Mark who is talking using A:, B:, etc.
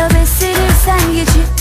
A: Suyla beslenirsen geçip